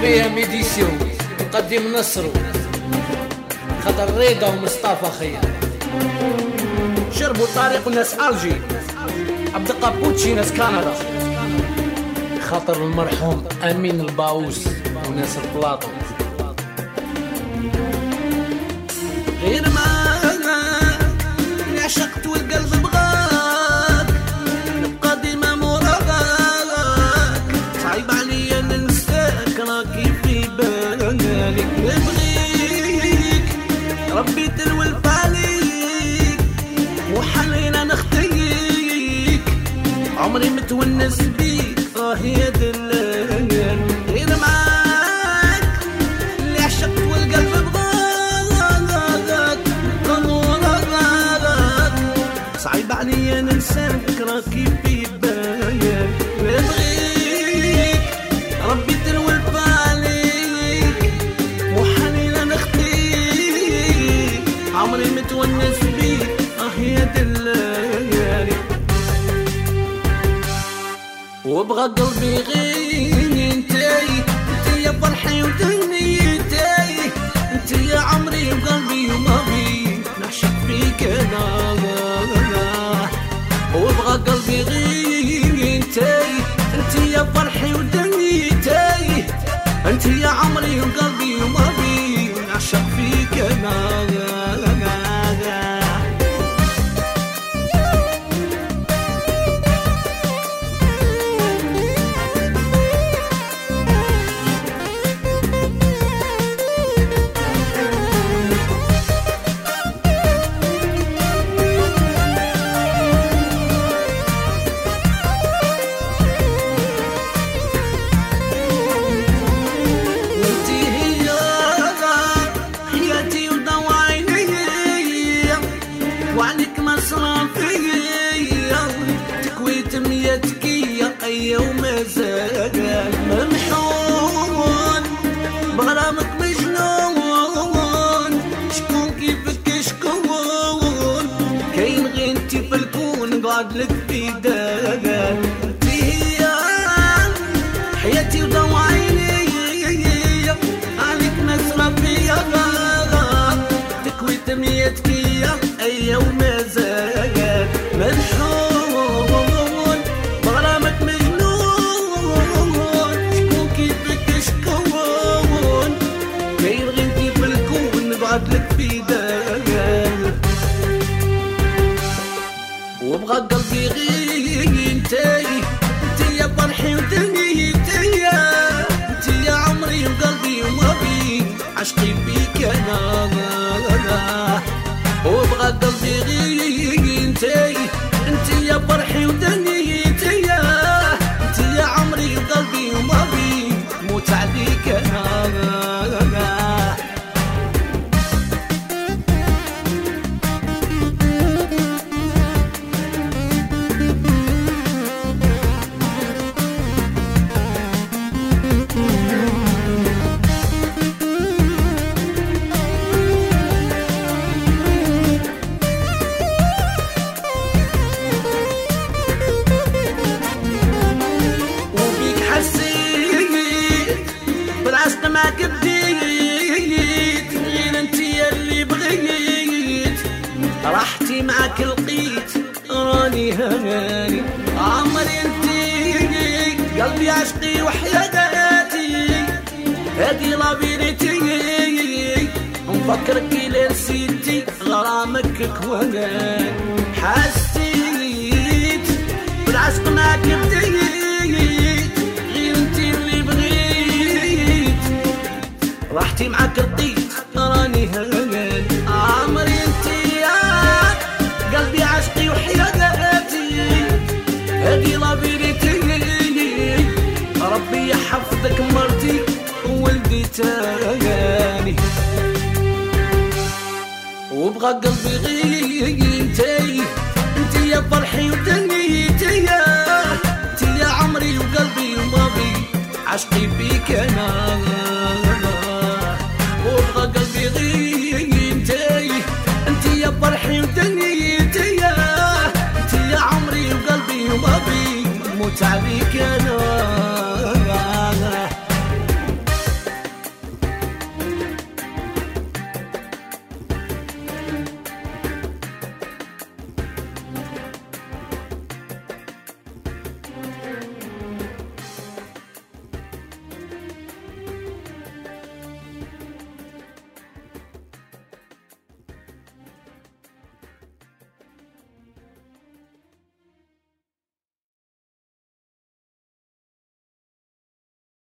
بيها ميديسيون. نقدم نصرو خاطر ريدا ومصطفى خير. شربوا طريق ناس ألجي. عبد القابوتشي ناس كندا. خاطر المرحوم أمين الباوس وناس البلاطو. ربي تلولف عليك مو حالينا نخطيك عمري متونس بيك آه يا دلال غير معاك اللي عشقت والقلب بغاك غموراك صعيب عليا ننساك راكي في بالي وابغى قلبي غير انتي انتي يا فرحي ودنيتي انتي يا عمري وقلبي وما بي نعشق فيك أنا وابغى قلبي غير انتي انتي يا فرحي ودنيتي انتي يا عمري وقلبي وما بي نعشق فيك أنا يوم زاد ممحون بغرامك مجنون. شكون كيفك؟ شكون؟ كاين لك في حياتي وابغى قلبي غير انتي انتي يا فرحي ودنيتي انتي يا عمري وقلبي وما بي. عشقي فيك أنا وابغى قلبي غير بالعشق ما كبديت غير انت اللي بغيت؟ راحتي معك لقيت. راني هاني عمري انت قلبي عشقي وحياتي هادي لابيرتي نفكرك إلى نسيتي غرامك كوان حسيت. بالعشق ما كبديت راحتي معاك لقيت راني هلال عمري انت يا قلبي عشقي وحياتي هادي لابيرتي ربي يحفظك مرتي وولدي تاني. وابغى قلبي غير انتي يا فرحي ودنيتي انتي يا عمري وقلبي وماضي عشقي فيك أنا. وابغى قلبي غير انتي انتي يا فرحي يا عمري عليك أنا